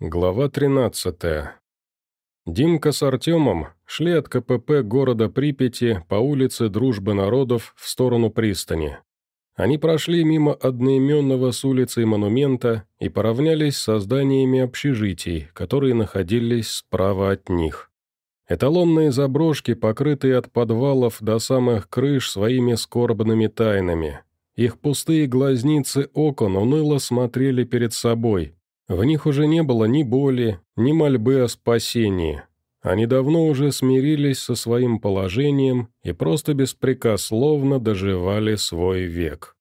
Глава 13. Димка с Артемом шли от КПП города Припяти по улице Дружбы народов в сторону пристани. Они прошли мимо одноименного с улицей монумента и поравнялись со зданиями общежитий, которые находились справа от них. Эталонные заброшки, покрытые от подвалов до самых крыш своими скорбными тайнами. Их пустые глазницы окон уныло смотрели перед собой – в них уже не было ни боли, ни мольбы о спасении. Они давно уже смирились со своим положением и просто беспрекословно доживали свой век.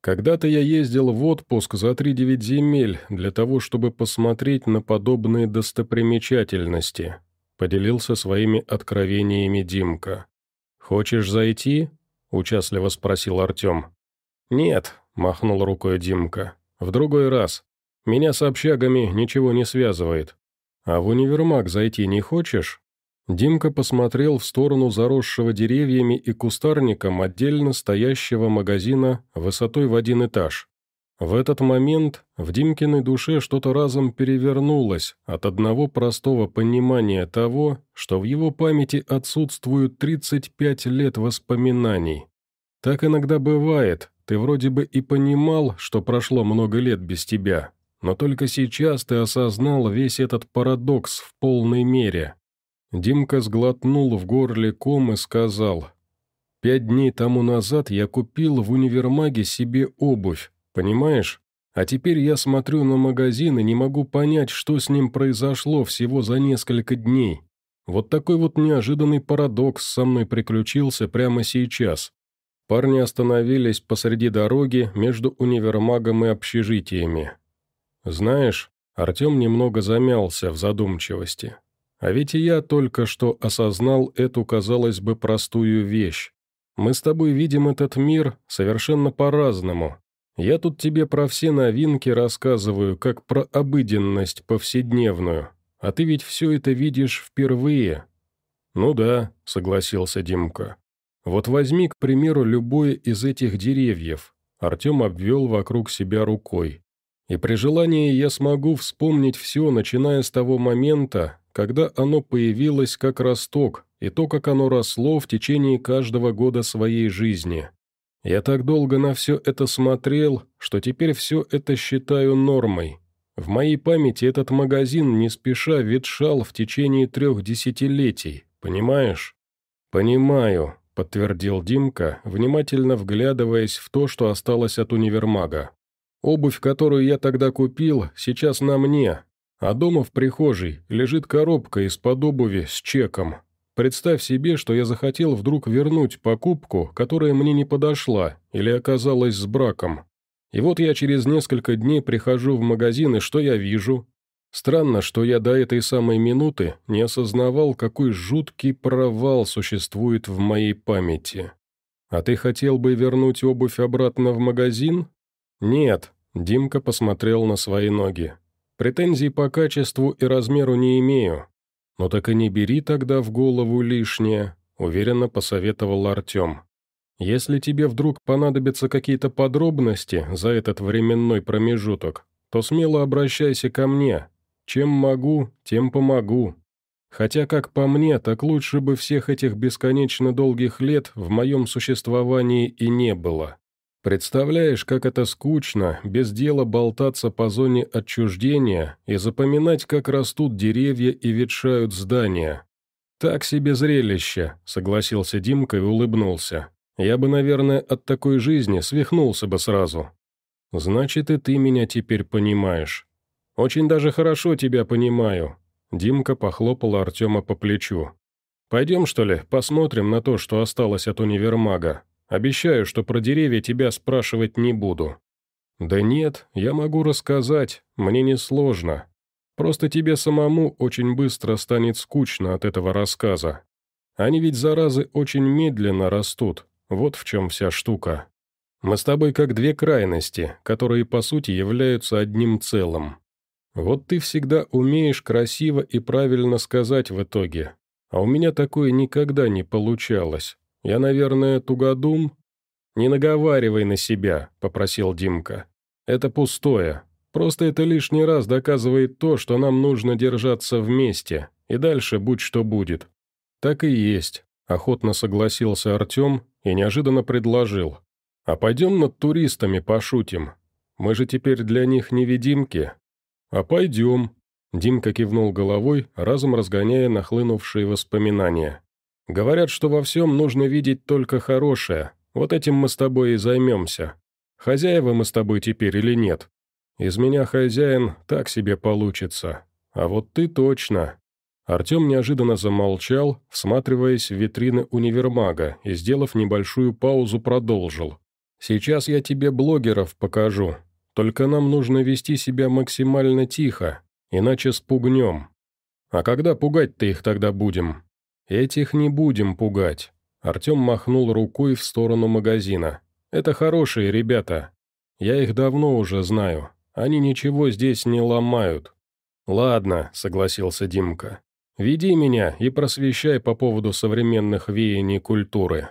Когда-то я ездил в отпуск за три девять земель для того, чтобы посмотреть на подобные достопримечательности, поделился своими откровениями Димка. «Хочешь зайти?» – участливо спросил Артем. «Нет», – махнул рукой Димка. «В другой раз. Меня с общагами ничего не связывает. А в универмаг зайти не хочешь?» Димка посмотрел в сторону заросшего деревьями и кустарником отдельно стоящего магазина высотой в один этаж. В этот момент в Димкиной душе что-то разом перевернулось от одного простого понимания того, что в его памяти отсутствуют 35 лет воспоминаний. Так иногда бывает, ты вроде бы и понимал, что прошло много лет без тебя, но только сейчас ты осознал весь этот парадокс в полной мере. Димка сглотнул в горле ком и сказал, «Пять дней тому назад я купил в универмаге себе обувь, понимаешь? А теперь я смотрю на магазин и не могу понять, что с ним произошло всего за несколько дней. Вот такой вот неожиданный парадокс со мной приключился прямо сейчас. Парни остановились посреди дороги между универмагом и общежитиями. «Знаешь, Артем немного замялся в задумчивости. А ведь и я только что осознал эту, казалось бы, простую вещь. Мы с тобой видим этот мир совершенно по-разному. Я тут тебе про все новинки рассказываю, как про обыденность повседневную, а ты ведь все это видишь впервые». «Ну да», — согласился Димка. «Вот возьми, к примеру, любое из этих деревьев». Артем обвел вокруг себя рукой. И при желании я смогу вспомнить все, начиная с того момента, когда оно появилось как росток, и то, как оно росло в течение каждого года своей жизни. Я так долго на все это смотрел, что теперь все это считаю нормой. В моей памяти этот магазин не спеша ветшал в течение трех десятилетий, понимаешь? «Понимаю», — подтвердил Димка, внимательно вглядываясь в то, что осталось от универмага. Обувь, которую я тогда купил, сейчас на мне, а дома в прихожей лежит коробка из-под обуви с чеком. Представь себе, что я захотел вдруг вернуть покупку, которая мне не подошла или оказалась с браком. И вот я через несколько дней прихожу в магазин, и что я вижу? Странно, что я до этой самой минуты не осознавал, какой жуткий провал существует в моей памяти. А ты хотел бы вернуть обувь обратно в магазин? Нет, Димка посмотрел на свои ноги. «Претензий по качеству и размеру не имею. Но так и не бери тогда в голову лишнее», — уверенно посоветовал Артем. «Если тебе вдруг понадобятся какие-то подробности за этот временной промежуток, то смело обращайся ко мне. Чем могу, тем помогу. Хотя, как по мне, так лучше бы всех этих бесконечно долгих лет в моем существовании и не было. Представляешь, как это скучно, без дела болтаться по зоне отчуждения и запоминать, как растут деревья и ветшают здания. Так себе зрелище, согласился Димка и улыбнулся. Я бы, наверное, от такой жизни свихнулся бы сразу. Значит, и ты меня теперь понимаешь. Очень даже хорошо тебя понимаю. Димка похлопал Артема по плечу. «Пойдем, что ли, посмотрим на то, что осталось от универмага?» Обещаю, что про деревья тебя спрашивать не буду». «Да нет, я могу рассказать, мне не сложно. Просто тебе самому очень быстро станет скучно от этого рассказа. Они ведь, заразы, очень медленно растут, вот в чем вся штука. Мы с тобой как две крайности, которые, по сути, являются одним целым. Вот ты всегда умеешь красиво и правильно сказать в итоге, а у меня такое никогда не получалось. «Я, наверное, тугодум?» «Не наговаривай на себя», — попросил Димка. «Это пустое. Просто это лишний раз доказывает то, что нам нужно держаться вместе, и дальше будь что будет». «Так и есть», — охотно согласился Артем и неожиданно предложил. «А пойдем над туристами пошутим. Мы же теперь для них невидимки». «А пойдем», — Димка кивнул головой, разом разгоняя нахлынувшие воспоминания. «Говорят, что во всем нужно видеть только хорошее. Вот этим мы с тобой и займемся. Хозяева мы с тобой теперь или нет?» Из меня хозяин так себе получится. А вот ты точно». Артем неожиданно замолчал, всматриваясь в витрины универмага и, сделав небольшую паузу, продолжил. «Сейчас я тебе блогеров покажу. Только нам нужно вести себя максимально тихо, иначе спугнем. А когда пугать-то их тогда будем?» «Этих не будем пугать». Артем махнул рукой в сторону магазина. «Это хорошие ребята. Я их давно уже знаю. Они ничего здесь не ломают». «Ладно», — согласился Димка. «Веди меня и просвещай по поводу современных веяний культуры».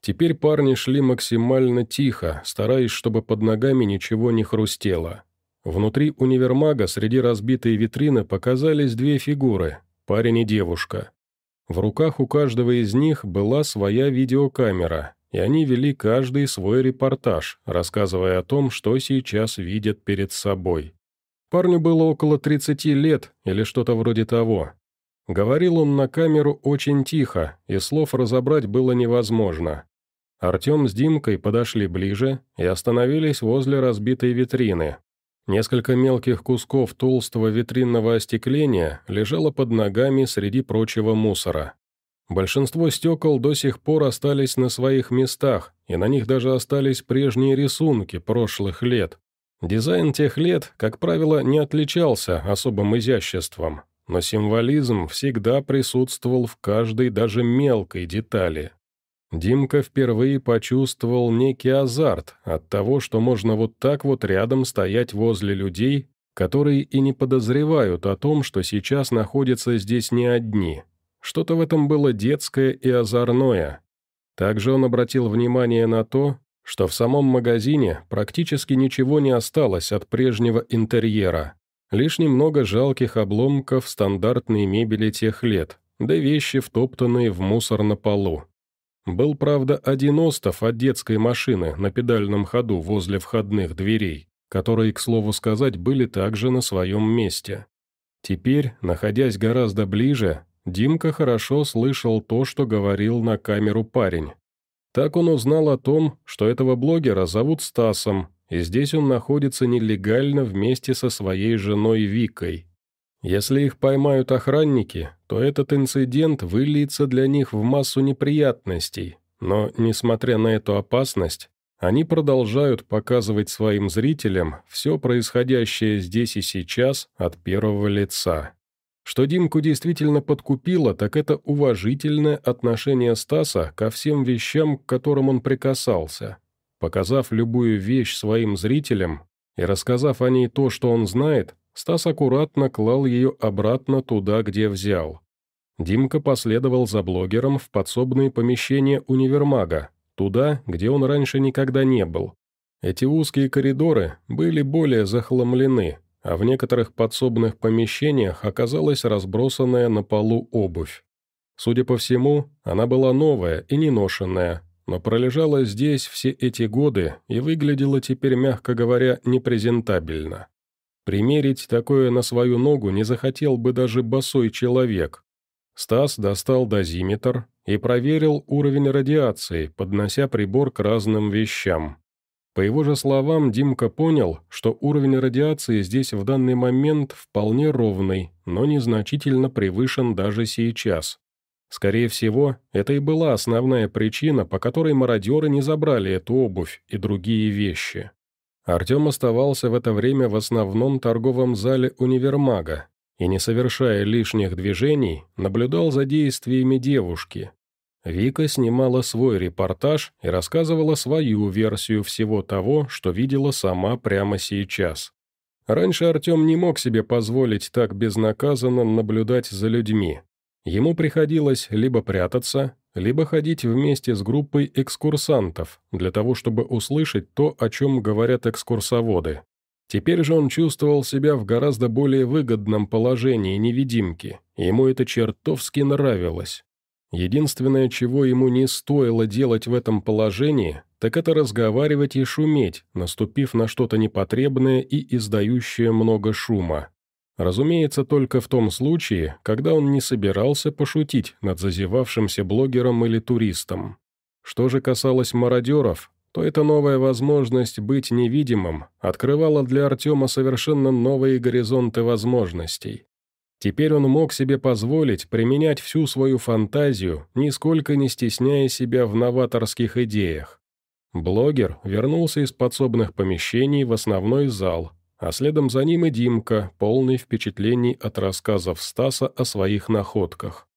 Теперь парни шли максимально тихо, стараясь, чтобы под ногами ничего не хрустело. Внутри универмага среди разбитой витрины показались две фигуры – парень и девушка. В руках у каждого из них была своя видеокамера, и они вели каждый свой репортаж, рассказывая о том, что сейчас видят перед собой. Парню было около 30 лет или что-то вроде того. Говорил он на камеру очень тихо, и слов разобрать было невозможно. Артем с Димкой подошли ближе и остановились возле разбитой витрины. Несколько мелких кусков толстого витринного остекления лежало под ногами среди прочего мусора. Большинство стекол до сих пор остались на своих местах, и на них даже остались прежние рисунки прошлых лет. Дизайн тех лет, как правило, не отличался особым изяществом, но символизм всегда присутствовал в каждой даже мелкой детали. Димка впервые почувствовал некий азарт от того, что можно вот так вот рядом стоять возле людей, которые и не подозревают о том, что сейчас находятся здесь не одни – что-то в этом было детское и озорное. Также он обратил внимание на то, что в самом магазине практически ничего не осталось от прежнего интерьера. Лишь немного жалких обломков стандартной мебели тех лет, да вещи, втоптанные в мусор на полу. Был, правда, один остов от детской машины на педальном ходу возле входных дверей, которые, к слову сказать, были также на своем месте. Теперь, находясь гораздо ближе, Димка хорошо слышал то, что говорил на камеру парень. Так он узнал о том, что этого блогера зовут Стасом, и здесь он находится нелегально вместе со своей женой Викой. Если их поймают охранники, то этот инцидент выльется для них в массу неприятностей, но, несмотря на эту опасность, они продолжают показывать своим зрителям все происходящее здесь и сейчас от первого лица. Что Димку действительно подкупило, так это уважительное отношение Стаса ко всем вещам, к которым он прикасался. Показав любую вещь своим зрителям и рассказав о ней то, что он знает, Стас аккуратно клал ее обратно туда, где взял. Димка последовал за блогером в подсобные помещения универмага, туда, где он раньше никогда не был. Эти узкие коридоры были более захламлены, а в некоторых подсобных помещениях оказалась разбросанная на полу обувь. Судя по всему, она была новая и неношенная, но пролежала здесь все эти годы и выглядела теперь, мягко говоря, непрезентабельно. Примерить такое на свою ногу не захотел бы даже босой человек. Стас достал дозиметр и проверил уровень радиации, поднося прибор к разным вещам. По его же словам, Димка понял, что уровень радиации здесь в данный момент вполне ровный, но незначительно превышен даже сейчас. Скорее всего, это и была основная причина, по которой мародеры не забрали эту обувь и другие вещи. Артем оставался в это время в основном торговом зале универмага и, не совершая лишних движений, наблюдал за действиями девушки, Вика снимала свой репортаж и рассказывала свою версию всего того, что видела сама прямо сейчас. Раньше Артем не мог себе позволить так безнаказанно наблюдать за людьми. Ему приходилось либо прятаться, либо ходить вместе с группой экскурсантов, для того чтобы услышать то, о чем говорят экскурсоводы. Теперь же он чувствовал себя в гораздо более выгодном положении невидимки, ему это чертовски нравилось. Единственное, чего ему не стоило делать в этом положении, так это разговаривать и шуметь, наступив на что-то непотребное и издающее много шума. Разумеется, только в том случае, когда он не собирался пошутить над зазевавшимся блогером или туристом. Что же касалось мародеров, то эта новая возможность быть невидимым открывала для Артема совершенно новые горизонты возможностей. Теперь он мог себе позволить применять всю свою фантазию, нисколько не стесняя себя в новаторских идеях. Блогер вернулся из подсобных помещений в основной зал, а следом за ним и Димка, полный впечатлений от рассказов Стаса о своих находках.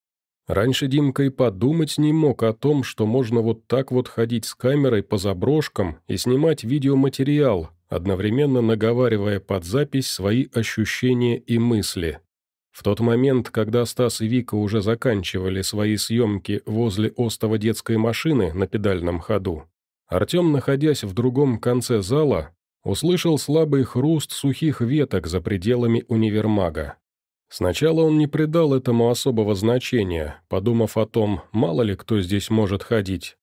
Раньше Димка и подумать не мог о том, что можно вот так вот ходить с камерой по заброшкам и снимать видеоматериал, одновременно наговаривая под запись свои ощущения и мысли. В тот момент, когда Стас и Вика уже заканчивали свои съемки возле остова детской машины на педальном ходу, Артем, находясь в другом конце зала, услышал слабый хруст сухих веток за пределами универмага. Сначала он не придал этому особого значения, подумав о том, мало ли кто здесь может ходить.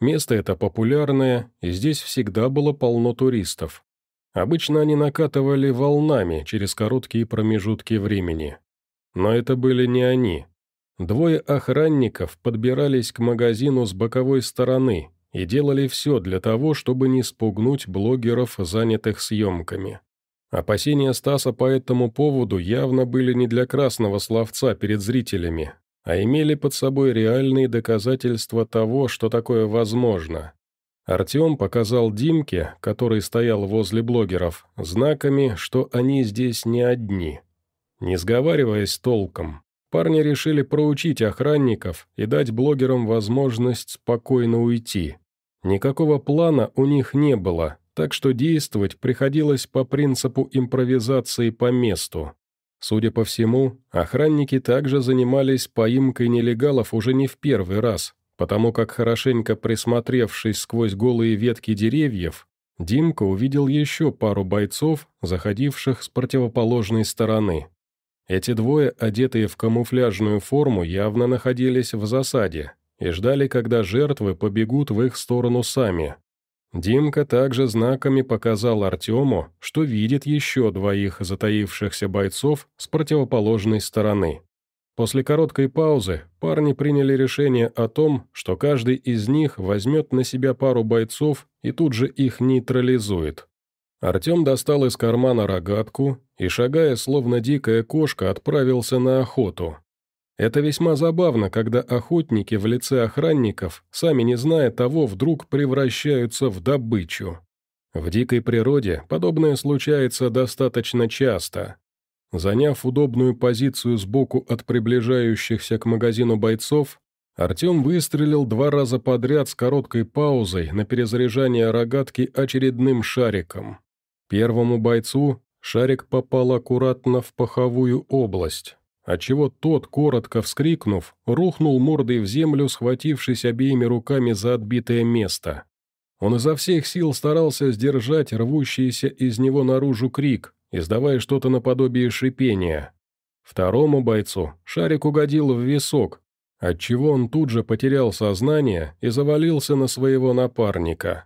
Место это популярное, и здесь всегда было полно туристов. Обычно они накатывали волнами через короткие промежутки времени. Но это были не они. Двое охранников подбирались к магазину с боковой стороны и делали все для того, чтобы не спугнуть блогеров, занятых съемками. Опасения Стаса по этому поводу явно были не для красного словца перед зрителями, а имели под собой реальные доказательства того, что такое возможно. Артем показал Димке, который стоял возле блогеров, знаками, что они здесь не одни. Не сговариваясь толком, парни решили проучить охранников и дать блогерам возможность спокойно уйти. Никакого плана у них не было, так что действовать приходилось по принципу импровизации по месту. Судя по всему, охранники также занимались поимкой нелегалов уже не в первый раз, потому как, хорошенько присмотревшись сквозь голые ветки деревьев, Димка увидел еще пару бойцов, заходивших с противоположной стороны. Эти двое, одетые в камуфляжную форму, явно находились в засаде и ждали, когда жертвы побегут в их сторону сами. Димка также знаками показал Артему, что видит еще двоих затаившихся бойцов с противоположной стороны. После короткой паузы парни приняли решение о том, что каждый из них возьмет на себя пару бойцов и тут же их нейтрализует. Артем достал из кармана рогатку и, шагая словно дикая кошка, отправился на охоту. Это весьма забавно, когда охотники в лице охранников, сами не зная того, вдруг превращаются в добычу. В дикой природе подобное случается достаточно часто. Заняв удобную позицию сбоку от приближающихся к магазину бойцов, Артем выстрелил два раза подряд с короткой паузой на перезаряжание рогатки очередным шариком. Первому бойцу шарик попал аккуратно в паховую область, отчего тот, коротко вскрикнув, рухнул мордой в землю, схватившись обеими руками за отбитое место. Он изо всех сил старался сдержать рвущийся из него наружу крик, издавая что-то наподобие шипения. Второму бойцу шарик угодил в висок, отчего он тут же потерял сознание и завалился на своего напарника.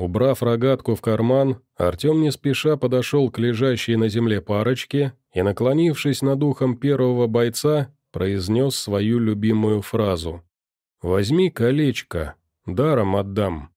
Убрав рогатку в карман, Артем не спеша подошел к лежащей на земле парочке и, наклонившись над ухом первого бойца, произнес свою любимую фразу. «Возьми колечко, даром отдам».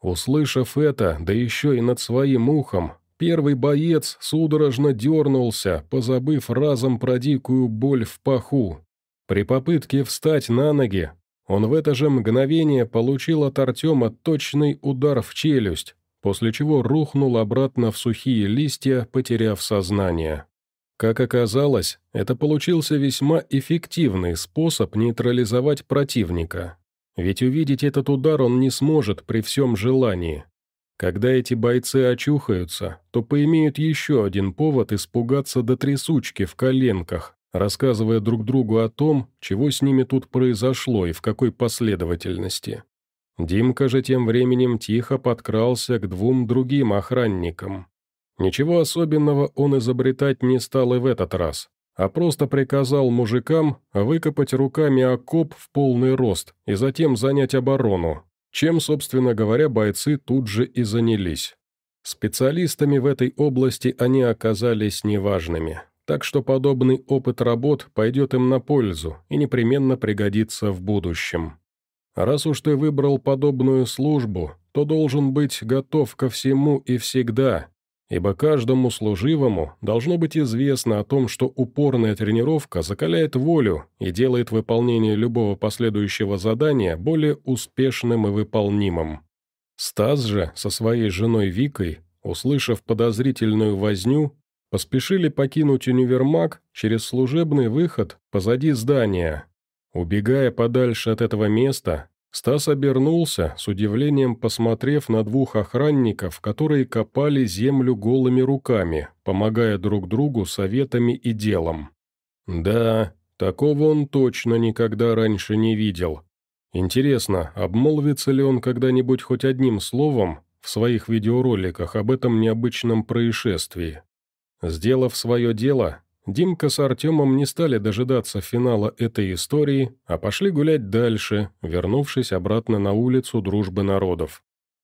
Услышав это, да еще и над своим ухом, первый боец судорожно дернулся, позабыв разом про дикую боль в паху. При попытке встать на ноги он в это же мгновение получил от Артема точный удар в челюсть, после чего рухнул обратно в сухие листья, потеряв сознание. Как оказалось, это получился весьма эффективный способ нейтрализовать противника. Ведь увидеть этот удар он не сможет при всем желании. Когда эти бойцы очухаются, то поимеют еще один повод испугаться до трясучки в коленках, рассказывая друг другу о том, чего с ними тут произошло и в какой последовательности. Димка же тем временем тихо подкрался к двум другим охранникам. Ничего особенного он изобретать не стал и в этот раз, а просто приказал мужикам выкопать руками окоп в полный рост и затем занять оборону, чем, собственно говоря, бойцы тут же и занялись. Специалистами в этой области они оказались неважными, так что подобный опыт работ пойдет им на пользу и непременно пригодится в будущем. Раз уж ты выбрал подобную службу, то должен быть готов ко всему и всегда, ибо каждому служивому должно быть известно о том, что упорная тренировка закаляет волю и делает выполнение любого последующего задания более успешным и выполнимым. Стас же со своей женой Викой, услышав подозрительную возню, поспешили покинуть универмаг через служебный выход позади здания. Убегая подальше от этого места, Стас обернулся, с удивлением посмотрев на двух охранников, которые копали землю голыми руками, помогая друг другу советами и делом. Да, такого он точно никогда раньше не видел. Интересно, обмолвится ли он когда-нибудь хоть одним словом в своих видеороликах об этом необычном происшествии? Сделав свое дело, Димка с Артемом не стали дожидаться финала этой истории, а пошли гулять дальше, вернувшись обратно на улицу Дружбы народов.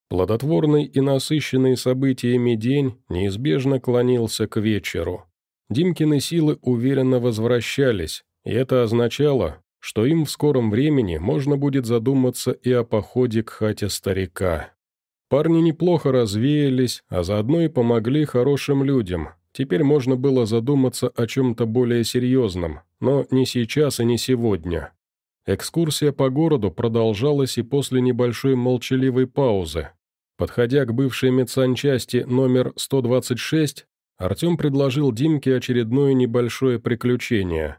Плодотворный и насыщенный событиями день неизбежно клонился к вечеру. Димкины силы уверенно возвращались, и это означало, что им в скором времени можно будет задуматься и о походе к хате старика. Парни неплохо развеялись, а заодно и помогли хорошим людям. Теперь можно было задуматься о чем-то более серьезном, но не сейчас и не сегодня. Экскурсия по городу продолжалась и после небольшой молчаливой паузы. Подходя к бывшей медсанчасти номер 126, Артем предложил Димке очередное небольшое приключение.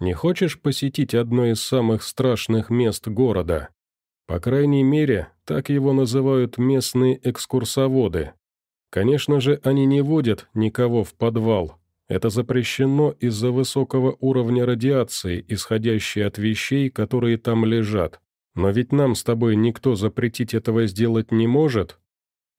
Не хочешь посетить одно из самых страшных мест города? По крайней мере, так его называют местные экскурсоводы. Конечно же, они не водят никого в подвал. Это запрещено из-за высокого уровня радиации, исходящей от вещей, которые там лежат. Но ведь нам с тобой никто запретить этого сделать не может.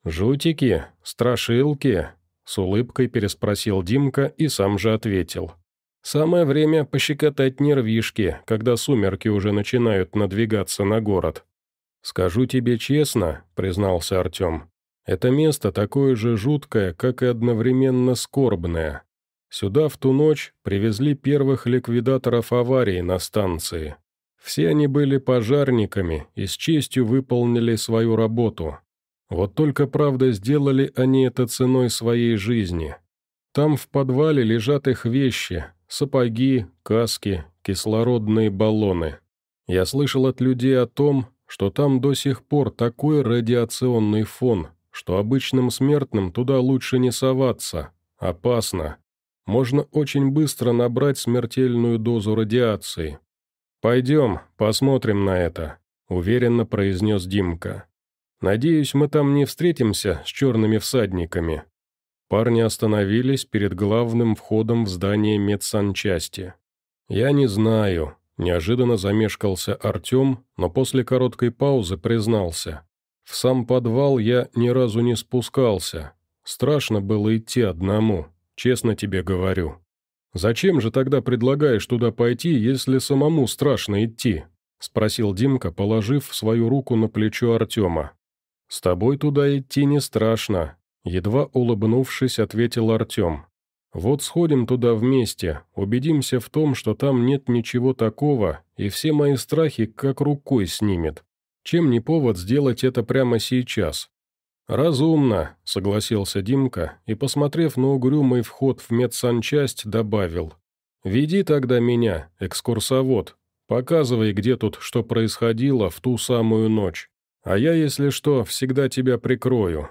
«Жутики? Страшилки?» — с улыбкой переспросил Димка и сам же ответил. Самое время пощекотать нервишки, когда сумерки уже начинают надвигаться на город. «Скажу тебе честно», — признался Артем, — «это место такое же жуткое, как и одновременно скорбное. Сюда в ту ночь привезли первых ликвидаторов аварии на станции. Все они были пожарниками и с честью выполнили свою работу. Вот только, правда, сделали они это ценой своей жизни. Там в подвале лежат их вещи, сапоги, каски, кислородные баллоны. Я слышал от людей о том, что там до сих пор такой радиационный фон, что обычным смертным туда лучше не соваться. Опасно. Можно очень быстро набрать смертельную дозу радиации. «Пойдем, посмотрим на это», — уверенно произнес Димка. «Надеюсь, мы там не встретимся с черными всадниками». Парни остановились перед главным входом в здание медсанчасти. «Я не знаю», – неожиданно замешкался Артем, но после короткой паузы признался. «В сам подвал я ни разу не спускался. Страшно было идти одному, честно тебе говорю». «Зачем же тогда предлагаешь туда пойти, если самому страшно идти?» – спросил Димка, положив свою руку на плечо Артема. «С тобой туда идти не страшно, Едва улыбнувшись, ответил Артем. «Вот сходим туда вместе, убедимся в том, что там нет ничего такого, и все мои страхи как рукой снимет. Чем не повод сделать это прямо сейчас?» «Разумно», — согласился Димка и, посмотрев на угрюмый вход в медсанчасть, добавил. «Веди тогда меня, экскурсовод. Показывай, где тут что происходило в ту самую ночь. А я, если что, всегда тебя прикрою,